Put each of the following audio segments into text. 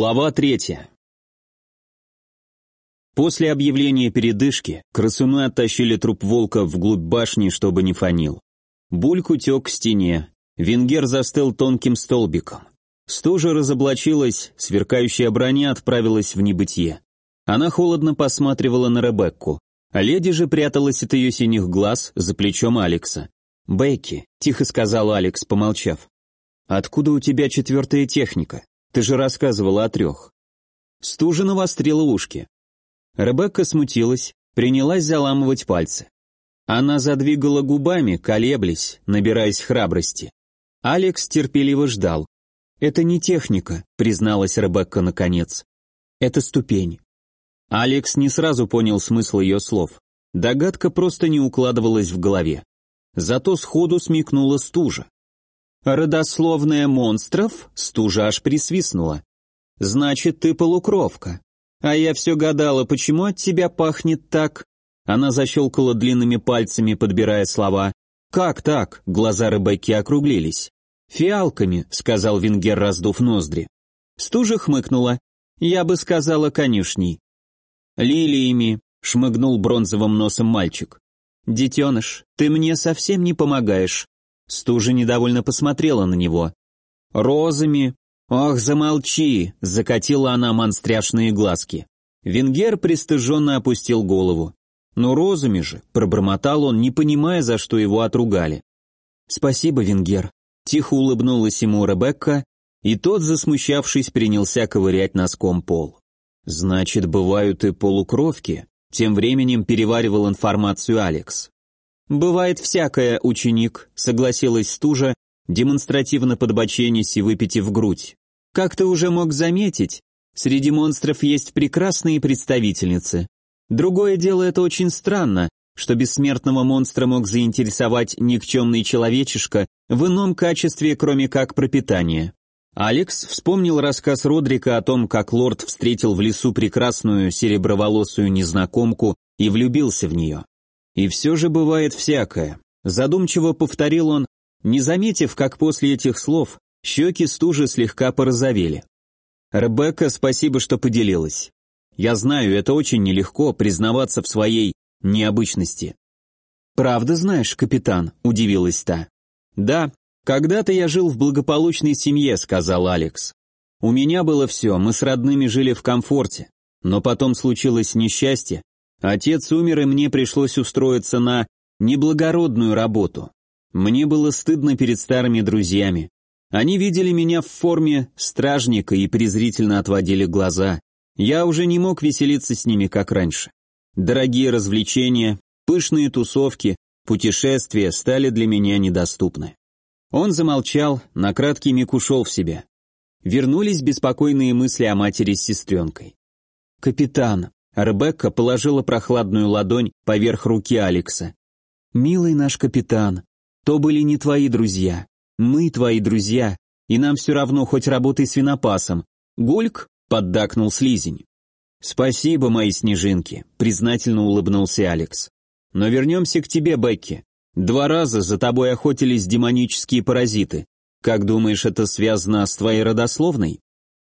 Глава третья. После объявления передышки красуны оттащили труп волка вглубь башни, чтобы не фонил. Бульк утек к стене. Венгер застыл тонким столбиком. Стужа разоблачилась, сверкающая броня отправилась в небытие. Она холодно посматривала на Ребекку, а леди же пряталась от ее синих глаз за плечом Алекса. «Бекки», — тихо сказал Алекс, помолчав, — «откуда у тебя четвертая техника? Ты же рассказывала о трех». Стужа навострила ушки. Ребекка смутилась, принялась заламывать пальцы. Она задвигала губами, колеблясь, набираясь храбрости. Алекс терпеливо ждал. «Это не техника», — призналась Ребекка наконец. «Это ступень». Алекс не сразу понял смысл ее слов. Догадка просто не укладывалась в голове. Зато сходу смекнула стужа. «Родословная монстров?» — стужа аж присвистнула. «Значит, ты полукровка. А я все гадала, почему от тебя пахнет так?» Она защелкала длинными пальцами, подбирая слова. «Как так?» — глаза Ребекки округлились. «Фиалками», — сказал Венгер, раздув ноздри. Стужа хмыкнула. «Я бы сказала конюшней». «Лилиями», — шмыгнул бронзовым носом мальчик. «Детеныш, ты мне совсем не помогаешь. Стужа недовольно посмотрела на него. «Розами!» «Ох, замолчи!» — закатила она монстряшные глазки. Венгер пристыженно опустил голову. «Ну, розами же!» — пробормотал он, не понимая, за что его отругали. «Спасибо, Венгер!» — тихо улыбнулась ему Ребекка, и тот, засмущавшись, принялся ковырять носком пол. «Значит, бывают и полукровки?» Тем временем переваривал информацию Алекс. «Бывает всякое, ученик», — согласилась стужа, демонстративно подбоченясь и выпитив грудь. «Как ты уже мог заметить, среди монстров есть прекрасные представительницы. Другое дело это очень странно, что бессмертного монстра мог заинтересовать никчемный человечишка в ином качестве, кроме как пропитания. Алекс вспомнил рассказ Родрика о том, как лорд встретил в лесу прекрасную сереброволосую незнакомку и влюбился в нее. И все же бывает всякое. Задумчиво повторил он, не заметив, как после этих слов щеки стужи слегка порозовели. «Ребекка, спасибо, что поделилась. Я знаю, это очень нелегко признаваться в своей необычности». «Правда знаешь, капитан?» – удивилась та. «Да, когда-то я жил в благополучной семье», – сказал Алекс. «У меня было все, мы с родными жили в комфорте. Но потом случилось несчастье, Отец умер, и мне пришлось устроиться на неблагородную работу. Мне было стыдно перед старыми друзьями. Они видели меня в форме стражника и презрительно отводили глаза. Я уже не мог веселиться с ними, как раньше. Дорогие развлечения, пышные тусовки, путешествия стали для меня недоступны. Он замолчал, на краткий миг ушел в себя. Вернулись беспокойные мысли о матери с сестренкой. «Капитан», Ребекка положила прохладную ладонь поверх руки Алекса. «Милый наш капитан, то были не твои друзья. Мы твои друзья, и нам все равно хоть работай свинопасом. Гульк?» — поддакнул слизень. «Спасибо, мои снежинки», — признательно улыбнулся Алекс. «Но вернемся к тебе, Бекки. Два раза за тобой охотились демонические паразиты. Как думаешь, это связано с твоей родословной?»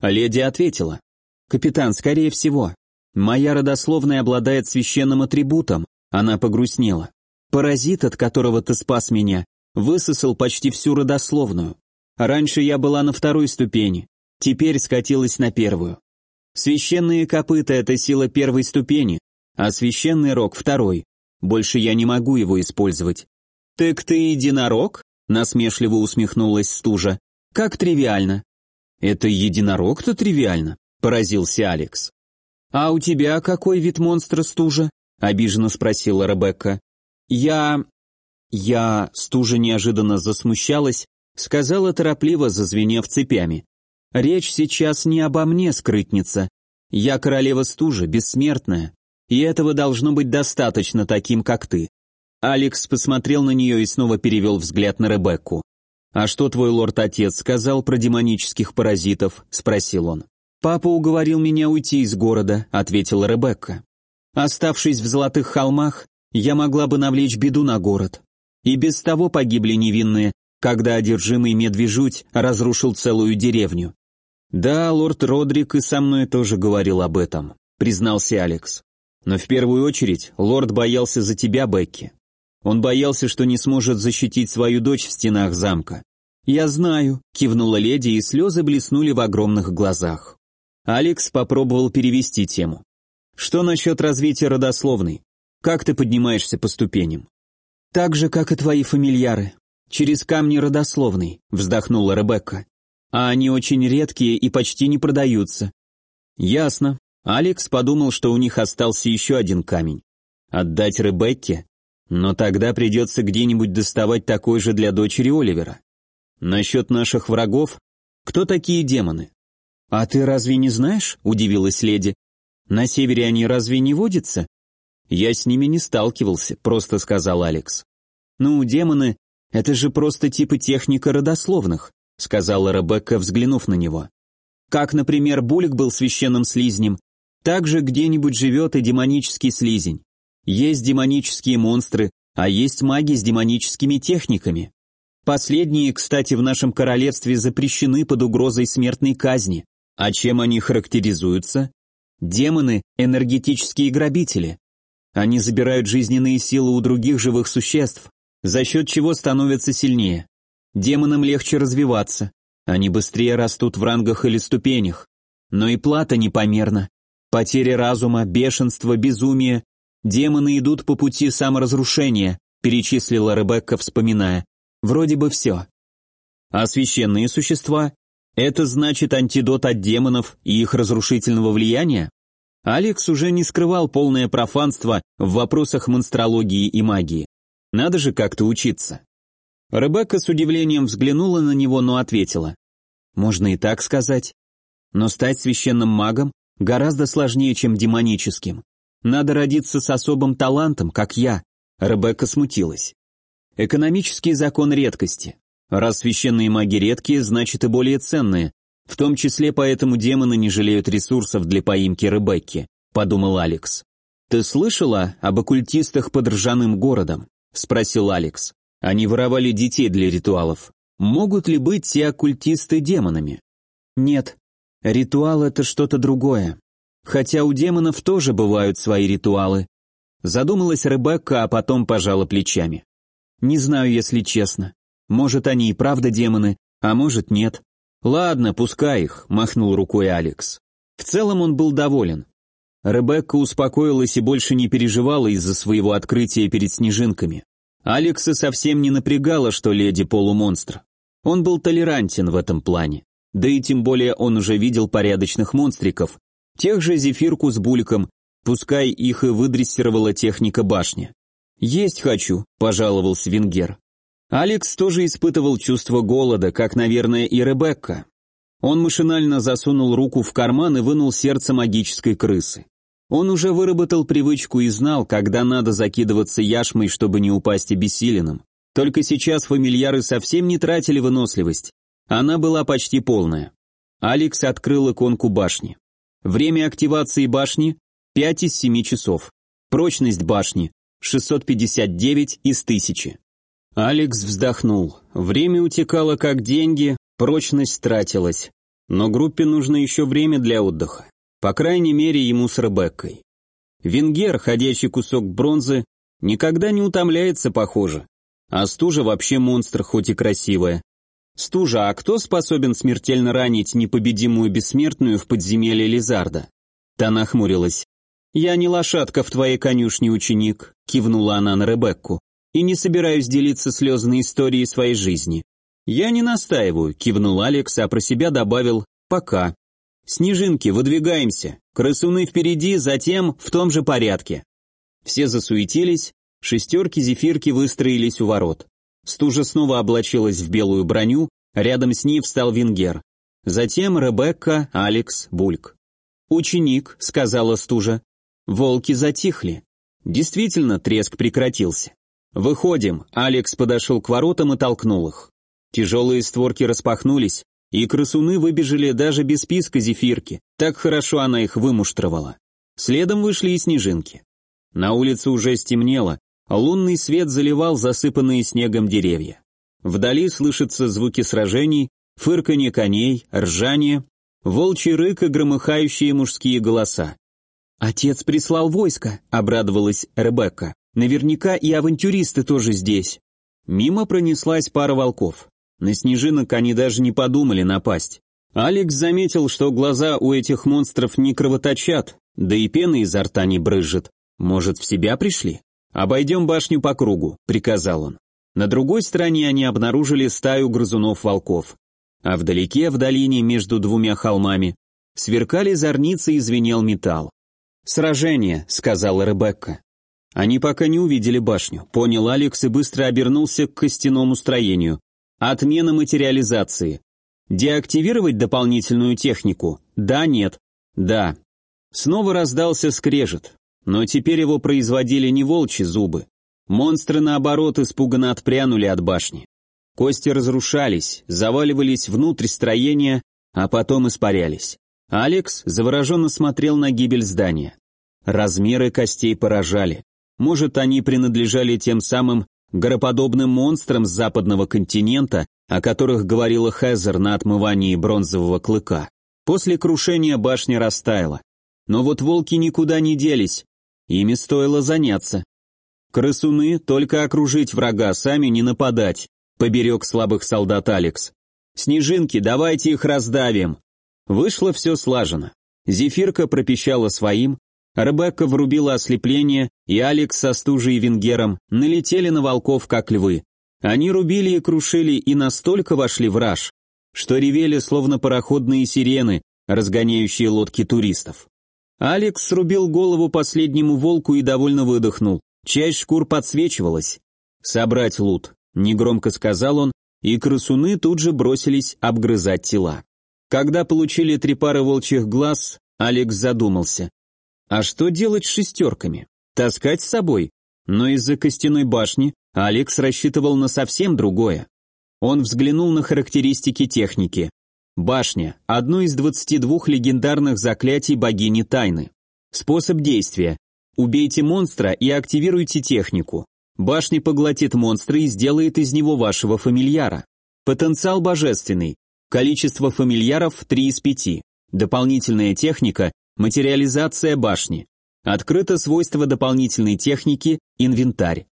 Леди ответила. «Капитан, скорее всего. Моя родословная обладает священным атрибутом, она погрустнела. Паразит, от которого ты спас меня, высосал почти всю родословную. Раньше я была на второй ступени, теперь скатилась на первую. Священные копыта — это сила первой ступени, а священный рог — второй. Больше я не могу его использовать. «Так ты единорог?» — насмешливо усмехнулась стужа. «Как тривиально». «Это единорог-то тривиально?» — поразился Алекс. «А у тебя какой вид монстра стужа?» — обиженно спросила Ребекка. «Я...» Я, стужа неожиданно засмущалась, сказала торопливо, зазвенев цепями. «Речь сейчас не обо мне, скрытница. Я королева стужа, бессмертная, и этого должно быть достаточно таким, как ты». Алекс посмотрел на нее и снова перевел взгляд на Ребекку. «А что твой лорд-отец сказал про демонических паразитов?» — спросил он. «Папа уговорил меня уйти из города», — ответила Ребекка. «Оставшись в Золотых холмах, я могла бы навлечь беду на город. И без того погибли невинные, когда одержимый медвежуть разрушил целую деревню. «Да, лорд Родрик и со мной тоже говорил об этом», — признался Алекс. «Но в первую очередь лорд боялся за тебя, Бекки. Он боялся, что не сможет защитить свою дочь в стенах замка. «Я знаю», — кивнула леди, и слезы блеснули в огромных глазах. Алекс попробовал перевести тему. «Что насчет развития родословной? Как ты поднимаешься по ступеням?» «Так же, как и твои фамильяры. Через камни родословной», — вздохнула Ребекка. «А они очень редкие и почти не продаются». «Ясно». Алекс подумал, что у них остался еще один камень. «Отдать Ребекке? Но тогда придется где-нибудь доставать такой же для дочери Оливера. Насчет наших врагов? Кто такие демоны? А ты разве не знаешь? Удивилась леди. На севере они разве не водятся? Я с ними не сталкивался, просто сказал Алекс. Ну, демоны — это же просто типы техника родословных, сказала Ребекка, взглянув на него. Как, например, Булик был священным слизнем, так же где-нибудь живет и демонический слизень. Есть демонические монстры, а есть маги с демоническими техниками. Последние, кстати, в нашем королевстве запрещены под угрозой смертной казни. А чем они характеризуются? Демоны – энергетические грабители. Они забирают жизненные силы у других живых существ, за счет чего становятся сильнее. Демонам легче развиваться, они быстрее растут в рангах или ступенях. Но и плата непомерна. Потеря разума, бешенство, безумие. Демоны идут по пути саморазрушения, перечислила Ребекка, вспоминая. Вроде бы все. А священные существа? Это значит антидот от демонов и их разрушительного влияния? Алекс уже не скрывал полное профанство в вопросах монстрологии и магии. Надо же как-то учиться. Ребекка с удивлением взглянула на него, но ответила. Можно и так сказать. Но стать священным магом гораздо сложнее, чем демоническим. Надо родиться с особым талантом, как я. Ребекка смутилась. Экономический закон редкости. Раз священные маги редкие, значит и более ценные. В том числе поэтому демоны не жалеют ресурсов для поимки Ребекки, подумал Алекс. Ты слышала об оккультистах под ржаным городом? спросил Алекс. Они воровали детей для ритуалов. Могут ли быть все оккультисты демонами? Нет. Ритуал это что-то другое. Хотя у демонов тоже бывают свои ритуалы. Задумалась Ребекка, а потом пожала плечами. Не знаю, если честно. Может, они и правда демоны, а может, нет. Ладно, пускай их, махнул рукой Алекс. В целом он был доволен. Ребекка успокоилась и больше не переживала из-за своего открытия перед снежинками. Алекса совсем не напрягало, что леди полумонстр. Он был толерантен в этом плане. Да и тем более он уже видел порядочных монстриков, тех же зефирку с бульком, пускай их и выдрессировала техника башни. «Есть хочу», – пожаловался Венгер. Алекс тоже испытывал чувство голода, как, наверное, и Ребекка. Он машинально засунул руку в карман и вынул сердце магической крысы. Он уже выработал привычку и знал, когда надо закидываться яшмой, чтобы не упасть обессиленным. Только сейчас фамильяры совсем не тратили выносливость. Она была почти полная. Алекс открыл иконку башни. Время активации башни – 5 из 7 часов. Прочность башни 659 из 1000. Алекс вздохнул. Время утекало как деньги, прочность тратилась. Но группе нужно еще время для отдыха. По крайней мере, ему с Ребеккой. Венгер, ходячий кусок бронзы, никогда не утомляется, похоже. А стужа вообще монстр, хоть и красивая. Стужа, а кто способен смертельно ранить непобедимую бессмертную в подземелье Лизарда? Та нахмурилась. «Я не лошадка в твоей конюшне, ученик», — кивнула она на Ребекку, «и не собираюсь делиться слезной историей своей жизни». «Я не настаиваю», — кивнул Алекс, а про себя добавил «пока». «Снежинки, выдвигаемся. Крысуны впереди, затем в том же порядке». Все засуетились, шестерки-зефирки выстроились у ворот. Стужа снова облачилась в белую броню, рядом с ней встал Венгер. Затем Ребекка, Алекс, Бульк. «Ученик», — сказала стужа, Волки затихли. Действительно, треск прекратился. «Выходим», Алекс подошел к воротам и толкнул их. Тяжелые створки распахнулись, и крысуны выбежали даже без списка зефирки, так хорошо она их вымуштровала. Следом вышли и снежинки. На улице уже стемнело, лунный свет заливал засыпанные снегом деревья. Вдали слышатся звуки сражений, фырканье коней, ржание, волчий рык и громыхающие мужские голоса. «Отец прислал войско», — обрадовалась Ребекка. «Наверняка и авантюристы тоже здесь». Мимо пронеслась пара волков. На снежинок они даже не подумали напасть. Алекс заметил, что глаза у этих монстров не кровоточат, да и пена изо рта не брызжет. Может, в себя пришли? «Обойдем башню по кругу», — приказал он. На другой стороне они обнаружили стаю грызунов-волков. А вдалеке, в долине между двумя холмами, сверкали зорницы и звенел металл. «Сражение», — сказала Ребекка. Они пока не увидели башню, понял Алекс и быстро обернулся к костяному строению. Отмена материализации. Деактивировать дополнительную технику? Да, нет. Да. Снова раздался скрежет, но теперь его производили не волчьи зубы. Монстры, наоборот, испуганно отпрянули от башни. Кости разрушались, заваливались внутрь строения, а потом испарялись. Алекс завороженно смотрел на гибель здания. Размеры костей поражали. Может, они принадлежали тем самым гороподобным монстрам с западного континента, о которых говорила Хезер на отмывании бронзового клыка. После крушения башня растаяла. Но вот волки никуда не делись. Ими стоило заняться. Крысуны только окружить врага, сами не нападать, поберег слабых солдат Алекс. Снежинки, давайте их раздавим. Вышло все слаженно. Зефирка пропищала своим, Ребекка врубила ослепление, и Алекс со стужей и венгером налетели на волков, как львы. Они рубили и крушили и настолько вошли в раж, что ревели словно пароходные сирены, разгоняющие лодки туристов. Алекс срубил голову последнему волку и довольно выдохнул. Часть шкур подсвечивалась. «Собрать лут», — негромко сказал он, и крысуны тут же бросились обгрызать тела. Когда получили три пары волчьих глаз, Алекс задумался. А что делать с шестерками? Таскать с собой? Но из-за костяной башни Алекс рассчитывал на совсем другое. Он взглянул на характеристики техники. Башня – одно из 22 легендарных заклятий богини тайны. Способ действия. Убейте монстра и активируйте технику. Башня поглотит монстра и сделает из него вашего фамильяра. Потенциал божественный. Количество фамильяров 3 из 5. Дополнительная техника – материализация башни. Открыто свойство дополнительной техники – инвентарь.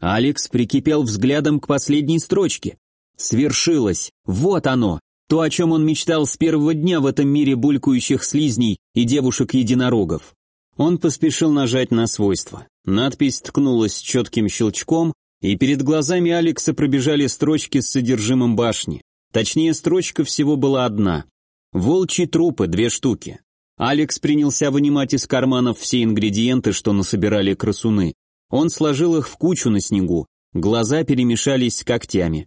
Алекс прикипел взглядом к последней строчке. Свершилось. Вот оно. То, о чем он мечтал с первого дня в этом мире булькающих слизней и девушек-единорогов. Он поспешил нажать на свойство. Надпись ткнулась четким щелчком, и перед глазами Алекса пробежали строчки с содержимым башни. Точнее, строчка всего была одна. Волчьи трупы, две штуки. Алекс принялся вынимать из карманов все ингредиенты, что насобирали красуны. Он сложил их в кучу на снегу, глаза перемешались с когтями.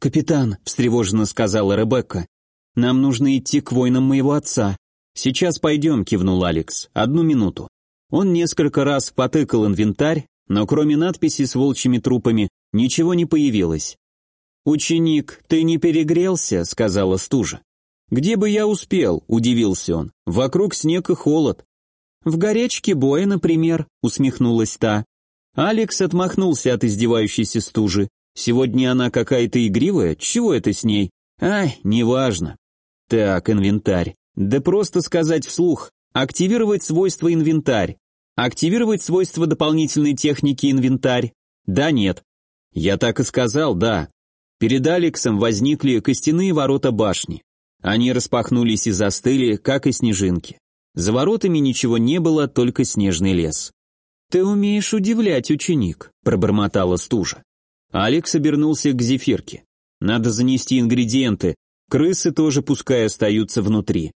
«Капитан», — встревоженно сказала Ребекка, — «нам нужно идти к воинам моего отца». «Сейчас пойдем», — кивнул Алекс, — «одну минуту». Он несколько раз потыкал инвентарь, но кроме надписи с волчьими трупами ничего не появилось. «Ученик, ты не перегрелся?» — сказала стужа. «Где бы я успел?» — удивился он. «Вокруг снег и холод». «В горячке боя, например», — усмехнулась та. Алекс отмахнулся от издевающейся стужи. «Сегодня она какая-то игривая, чего это с ней?» «Ай, неважно». «Так, инвентарь. Да просто сказать вслух. Активировать свойства инвентарь. Активировать свойства дополнительной техники инвентарь. Да, нет. Я так и сказал, да. Перед Алексом возникли костяные ворота башни. Они распахнулись и застыли, как и снежинки. За воротами ничего не было, только снежный лес. «Ты умеешь удивлять, ученик», — пробормотала стужа. Алекс обернулся к зефирке. «Надо занести ингредиенты. Крысы тоже пускай остаются внутри».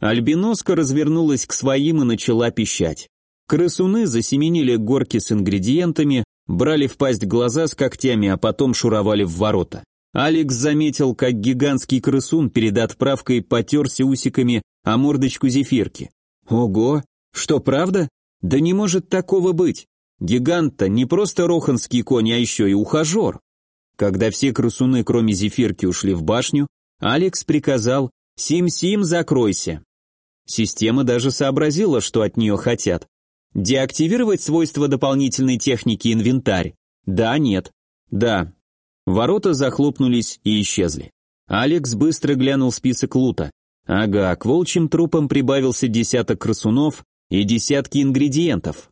Альбиноска развернулась к своим и начала пищать. Крысуны засеменили горки с ингредиентами, брали в пасть глаза с когтями, а потом шуровали в ворота. Алекс заметил, как гигантский крысун перед отправкой потерся усиками о мордочку зефирки. Ого, что правда? Да не может такого быть. Гигант-то не просто роханский конь, а еще и ухажер. Когда все крысуны, кроме зефирки, ушли в башню, Алекс приказал «Сим-Сим, закройся». Система даже сообразила, что от нее хотят. Деактивировать свойства дополнительной техники инвентарь? Да, нет. Да, Ворота захлопнулись и исчезли. Алекс быстро глянул список лута. Ага, к волчьим трупам прибавился десяток красунов и десятки ингредиентов.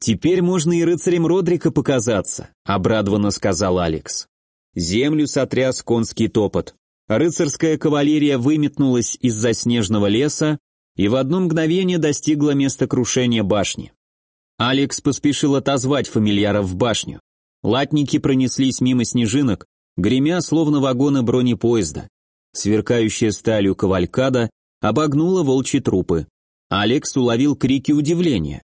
«Теперь можно и рыцарем Родрика показаться», — обрадованно сказал Алекс. Землю сотряс конский топот. Рыцарская кавалерия выметнулась из-за снежного леса и в одно мгновение достигла места крушения башни. Алекс поспешил отозвать фамильяров в башню. Латники пронеслись мимо снежинок, гремя словно вагоны бронепоезда. Сверкающая сталью кавалькада обогнула волчьи трупы. Алекс уловил крики удивления.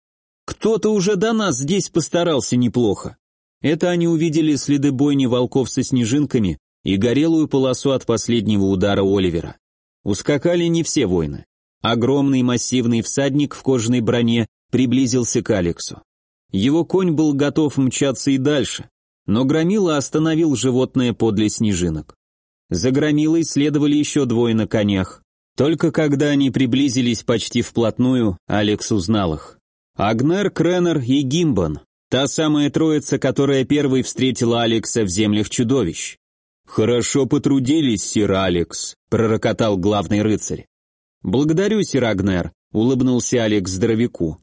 Кто-то уже до нас здесь постарался неплохо. Это они увидели следы бойни волков со снежинками и горелую полосу от последнего удара Оливера. Ускакали не все воины. Огромный массивный всадник в кожаной броне приблизился к Алексу. Его конь был готов мчаться и дальше, но Громила остановил животное подле снежинок. За Громилой следовали еще двое на конях. Только когда они приблизились почти вплотную, Алекс узнал их. Агнер, Кренер и Гимбан. Та самая троица, которая первой встретила Алекса в землях чудовищ. «Хорошо потрудились, сир Алекс», — пророкотал главный рыцарь. «Благодарю, сир Агнер», — улыбнулся Алекс здоровяку.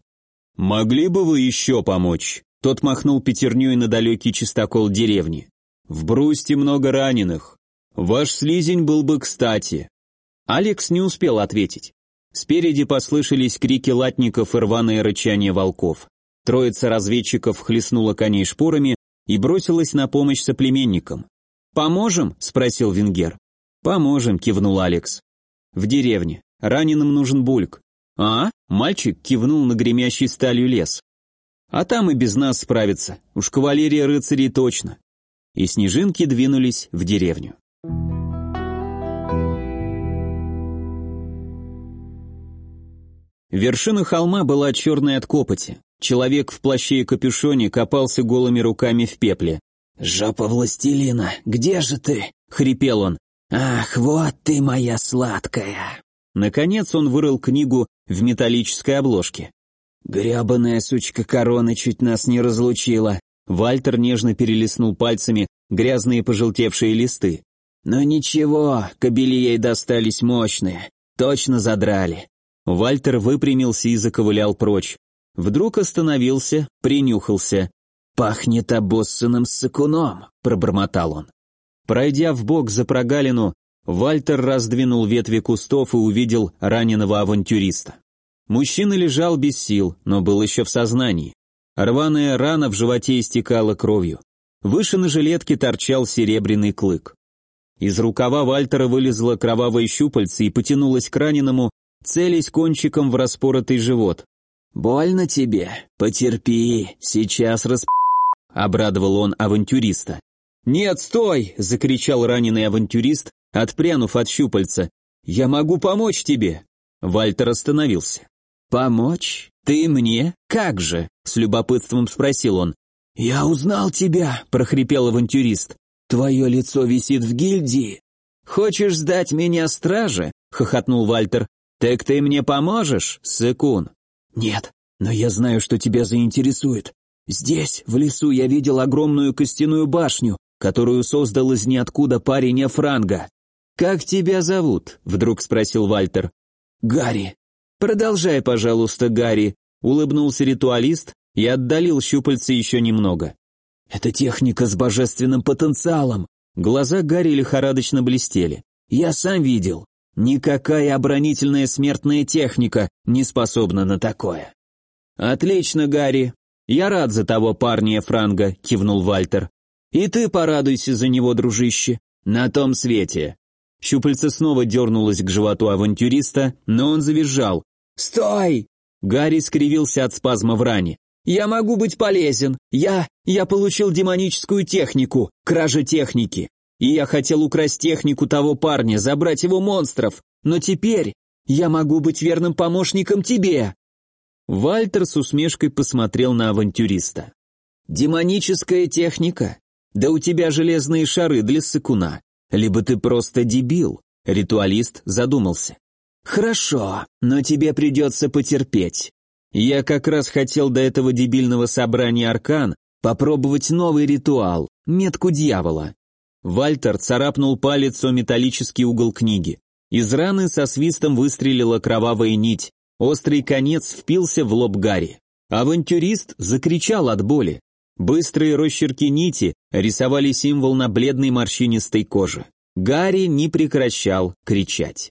«Могли бы вы еще помочь?» Тот махнул пятерней на далекий чистокол деревни. «В Брусте много раненых. Ваш слизень был бы кстати». Алекс не успел ответить. Спереди послышались крики латников и рваное рычание волков. Троица разведчиков хлестнула коней шпорами и бросилась на помощь соплеменникам. «Поможем?» – спросил Венгер. «Поможем», – кивнул Алекс. «В деревне. Раненым нужен бульк». «А?» – мальчик кивнул на гремящий сталью лес. «А там и без нас справится. Уж кавалерия рыцарей точно». И снежинки двинулись в деревню. Вершина холма была черной от копоти. Человек в плаще и капюшоне копался голыми руками в пепле. «Жопа властелина, где же ты?» — хрипел он. «Ах, вот ты моя сладкая!» Наконец он вырыл книгу в металлической обложке. «Грябаная сучка короны чуть нас не разлучила». Вальтер нежно перелистнул пальцами грязные пожелтевшие листы. «Но ничего, кобели ей достались мощные, точно задрали. Вальтер выпрямился и заковылял прочь. Вдруг остановился, принюхался. «Пахнет обоссанным сакуном», — пробормотал он. Пройдя в бок за прогалину, Вальтер раздвинул ветви кустов и увидел раненого авантюриста. Мужчина лежал без сил, но был еще в сознании. Рваная рана в животе истекала кровью. Выше на жилетке торчал серебряный клык. Из рукава Вальтера вылезла кровавая щупальце и потянулась к раненому, целясь кончиком в распоротый живот. «Больно тебе? Потерпи, сейчас расп...» — обрадовал он авантюриста. «Нет, стой!» — закричал раненый авантюрист, отпрянув от щупальца. «Я могу помочь тебе!» Вальтер остановился. «Помочь? Ты мне? Как же?» — с любопытством спросил он. «Я узнал тебя!» — прохрипел авантюрист. «Твое лицо висит в гильдии!» «Хочешь сдать меня страже?» — хохотнул Вальтер. «Так ты мне поможешь, Сыкун?» «Нет, но я знаю, что тебя заинтересует. Здесь, в лесу, я видел огромную костяную башню, которую создал из ниоткуда парень Эфранга. «Как тебя зовут?» — вдруг спросил Вальтер. «Гарри». «Продолжай, пожалуйста, Гарри», — улыбнулся ритуалист и отдалил щупальца еще немного. «Это техника с божественным потенциалом». Глаза Гарри лихорадочно блестели. «Я сам видел. Никакая оборонительная смертная техника не способна на такое. Отлично, Гарри. Я рад за того парня Франга, кивнул Вальтер. И ты порадуйся за него, дружище. На том свете. Щупальце снова дернулось к животу авантюриста, но он завизжал. «Стой!» Гарри скривился от спазма в ране. «Я могу быть полезен. Я... я получил демоническую технику, кража техники. И я хотел украсть технику того парня, забрать его монстров, но теперь я могу быть верным помощником тебе!» Вальтер с усмешкой посмотрел на авантюриста. «Демоническая техника? Да у тебя железные шары для сыкуна. Либо ты просто дебил», — ритуалист задумался. «Хорошо, но тебе придется потерпеть. Я как раз хотел до этого дебильного собрания аркан попробовать новый ритуал, метку дьявола. Вальтер царапнул палец о металлический угол книги. Из раны со свистом выстрелила кровавая нить, острый конец впился в лоб Гарри. Авантюрист закричал от боли. Быстрые росчерки нити рисовали символ на бледной морщинистой коже. Гарри не прекращал кричать.